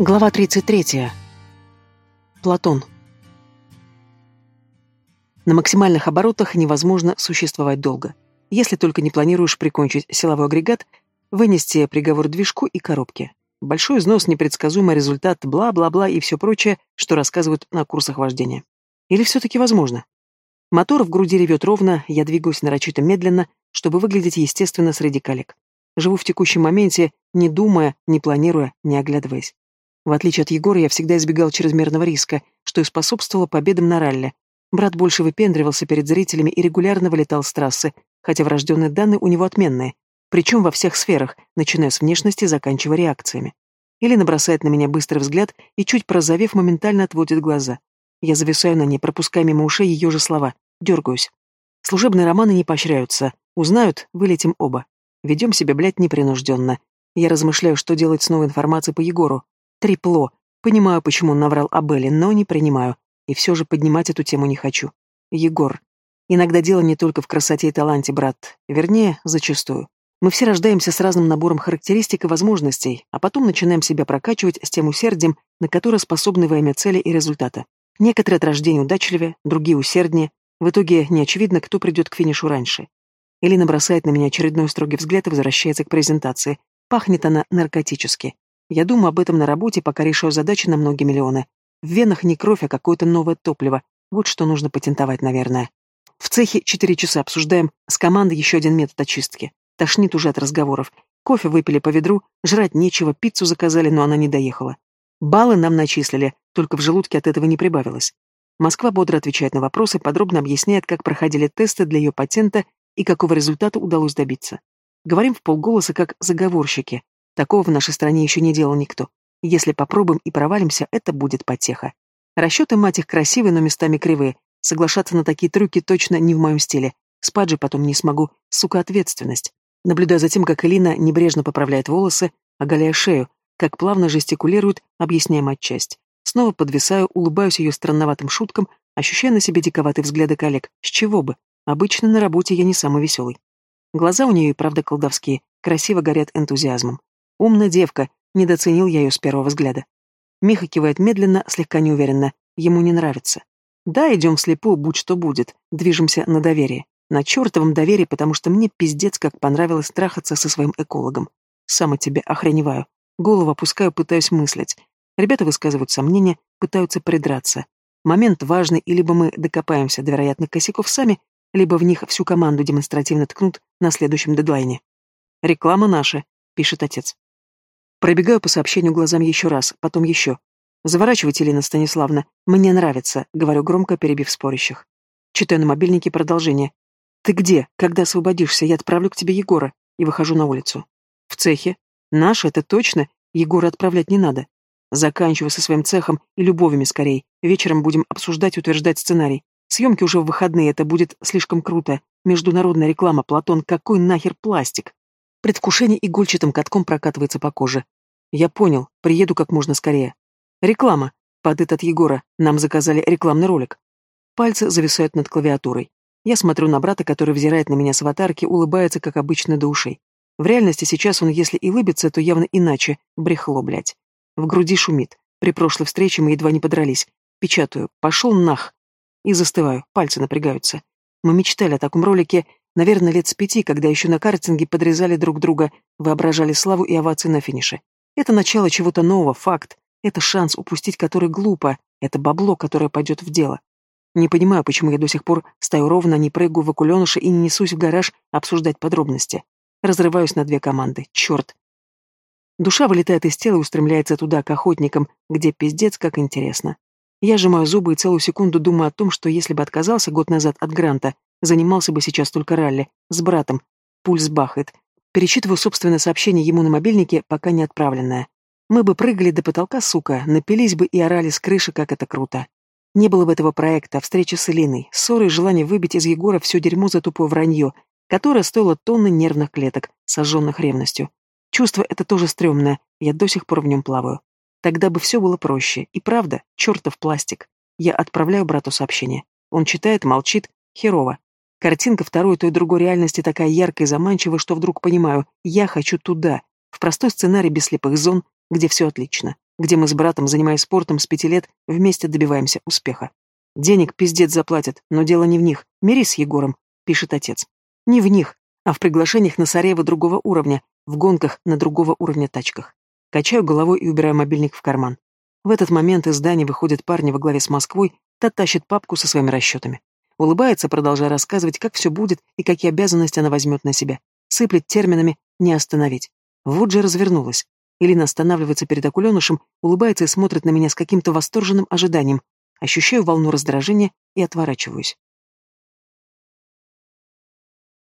Глава 33. Платон. На максимальных оборотах невозможно существовать долго. Если только не планируешь прикончить силовой агрегат, вынести приговор движку и коробке. Большой износ, непредсказуемый результат, бла-бла-бла и все прочее, что рассказывают на курсах вождения. Или все-таки возможно? Мотор в груди ревет ровно, я двигаюсь нарочито медленно, чтобы выглядеть естественно среди коллег. Живу в текущем моменте, не думая, не планируя, не оглядываясь. В отличие от Егора, я всегда избегал чрезмерного риска, что и способствовало победам на ралли. Брат больше выпендривался перед зрителями и регулярно вылетал с трассы, хотя врожденные данные у него отменные, причем во всех сферах, начиная с внешности, заканчивая реакциями. Или бросает на меня быстрый взгляд и, чуть прозовев, моментально отводит глаза. Я зависаю на ней, пропуская мимо ушей ее же слова. Дергаюсь. Служебные романы не поощряются. Узнают, вылетим оба. Ведем себя, блядь, непринужденно. Я размышляю, что делать с новой информацией по Егору. Трепло. Понимаю, почему он наврал об Элле, но не принимаю. И все же поднимать эту тему не хочу. Егор. Иногда дело не только в красоте и таланте, брат. Вернее, зачастую. Мы все рождаемся с разным набором характеристик и возможностей, а потом начинаем себя прокачивать с тем усердием, на которое способны во имя цели и результата. Некоторые от рождения удачливее, другие усерднее. В итоге не очевидно, кто придет к финишу раньше. Элина бросает на меня очередной строгий взгляд и возвращается к презентации. Пахнет она наркотически. Я думаю об этом на работе, пока решаю задачи на многие миллионы. В венах не кровь, а какое-то новое топливо. Вот что нужно патентовать, наверное. В цехе четыре часа обсуждаем с командой еще один метод очистки. Тошнит уже от разговоров. Кофе выпили по ведру, жрать нечего, пиццу заказали, но она не доехала. Баллы нам начислили, только в желудке от этого не прибавилось. Москва бодро отвечает на вопросы, подробно объясняет, как проходили тесты для ее патента и какого результата удалось добиться. Говорим в полголоса, как заговорщики, Такого в нашей стране еще не делал никто. Если попробуем и провалимся, это будет потеха. Расчеты, мать их, красивые, но местами кривые. Соглашаться на такие трюки точно не в моем стиле. Спать же потом не смогу. Сука, ответственность. Наблюдая за тем, как Элина небрежно поправляет волосы, оголяя шею, как плавно жестикулирует, объясняя матчасть. Снова подвисаю, улыбаюсь ее странноватым шуткам, ощущая на себе диковатые взгляды коллег. С чего бы? Обычно на работе я не самый веселый. Глаза у нее и правда колдовские, красиво горят энтузиазмом. Умная девка, недооценил я ее с первого взгляда. Миха кивает медленно, слегка неуверенно. Ему не нравится. Да, идем вслепую, будь что будет. Движемся на доверие. На чертовом доверии, потому что мне пиздец как понравилось трахаться со своим экологом. Сам от тебя охреневаю. Голову опускаю, пытаюсь мыслить. Ребята высказывают сомнения, пытаются придраться. Момент важный, и либо мы докопаемся до вероятных косяков сами, либо в них всю команду демонстративно ткнут на следующем дедлайне. «Реклама наша», — пишет отец. Пробегаю по сообщению глазам еще раз, потом еще. «Заворачивайте, Елена Станиславна. Мне нравится», — говорю громко, перебив спорящих. Читаю на мобильнике продолжение. «Ты где? Когда освободишься? Я отправлю к тебе Егора». И выхожу на улицу. «В цехе. Наш, это точно. Егора отправлять не надо. Заканчиваю со своим цехом и любовями скорей. Вечером будем обсуждать и утверждать сценарий. Съемки уже в выходные, это будет слишком круто. Международная реклама, Платон, какой нахер пластик?» Предвкушение игольчатым катком прокатывается по коже. Я понял, приеду как можно скорее. Реклама. Падает от Егора. Нам заказали рекламный ролик. Пальцы зависают над клавиатурой. Я смотрю на брата, который взирает на меня с аватарки, улыбается, как обычно, до ушей. В реальности сейчас он, если и улыбится, то явно иначе. Брехло, блядь. В груди шумит. При прошлой встрече мы едва не подрались. Печатаю. Пошел нах. И застываю. Пальцы напрягаются. Мы мечтали о таком ролике, наверное, лет с пяти, когда еще на картинге подрезали друг друга, воображали славу и овации на финише. Это начало чего-то нового, факт. Это шанс, упустить который глупо. Это бабло, которое пойдет в дело. Не понимаю, почему я до сих пор стою ровно, не прыгаю в окуленыша и не несусь в гараж обсуждать подробности. Разрываюсь на две команды. Черт. Душа вылетает из тела и устремляется туда, к охотникам, где пиздец как интересно. Я сжимаю зубы и целую секунду думаю о том, что если бы отказался год назад от гранта, занимался бы сейчас только ралли, с братом. Пульс бахает, Перечитываю собственное сообщение ему на мобильнике, пока не отправленное. Мы бы прыгали до потолка, сука, напились бы и орали с крыши, как это круто. Не было бы этого проекта, встречи с Элиной, ссоры и желание выбить из Егора все дерьмо за тупое вранье, которое стоило тонны нервных клеток, сожженных ревностью. Чувство это тоже стрёмное, я до сих пор в нем плаваю. Тогда бы все было проще. И правда, чертов пластик. Я отправляю брату сообщение. Он читает, молчит, херово. Картинка второй той другой реальности такая яркая и заманчивая, что вдруг понимаю, я хочу туда, в простой сценарий без слепых зон, где все отлично. где мы с братом, занимаясь спортом с пяти лет, вместе добиваемся успеха. Денег пиздец заплатят, но дело не в них. Мирись с Егором, пишет отец. Не в них, а в приглашениях на Сарева другого уровня, в гонках на другого уровня тачках. Качаю головой и убираю мобильник в карман. В этот момент из здания выходят парни во главе с Москвой, та тащит папку со своими расчетами. Улыбается, продолжая рассказывать, как все будет и какие обязанности она возьмет на себя. Сыплет терминами «не остановить». Вот же развернулась. Илина останавливается перед акуленышем, улыбается и смотрит на меня с каким-то восторженным ожиданием. Ощущаю волну раздражения и отворачиваюсь.